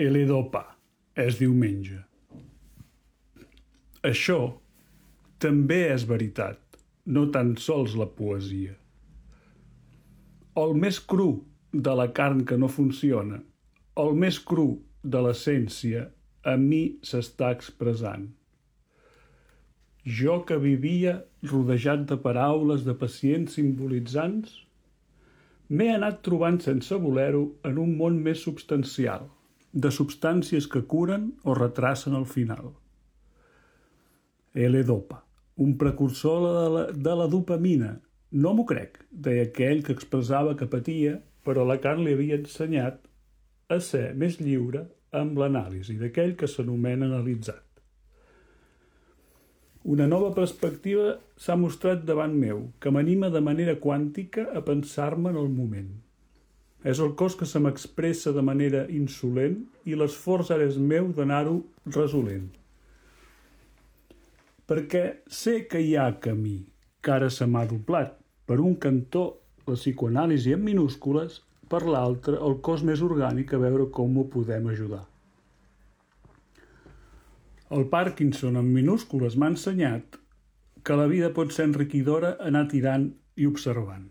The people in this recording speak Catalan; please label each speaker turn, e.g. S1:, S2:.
S1: L-dopa és diumenge. Això també és veritat, no tan sols la poesia. El més cru de la carn que no funciona, el més cru de l'essència, a mi s'està expressant. Jo que vivia rodejat de paraules de pacients simbolitzants, m'he anat trobant sense voler-ho en un món més substancial, de substàncies que curen o retracen al final. L-dopa, un precursor de la, de la dopamina. No m'ho crec, deia aquell que expressava que patia, però la carn li havia ensenyat a ser més lliure amb l'anàlisi d'aquell que s'anomena analitzat. Una nova perspectiva s'ha mostrat davant meu, que m'anima de manera quàntica a pensar-me en el moment. És el cos que se m'expressa de manera insolent i l'esforç ara és meu d'anar-ho resolent. Perquè sé que hi ha camí, que ara se m'ha doblat. Per un cantó, la psicoanàlisi en minúscules, per l'altre, el cos més orgànic a veure com ho podem ajudar. El Parkinson en minúscules m'ha ensenyat que la vida pot ser enriquidora anar tirant i observant.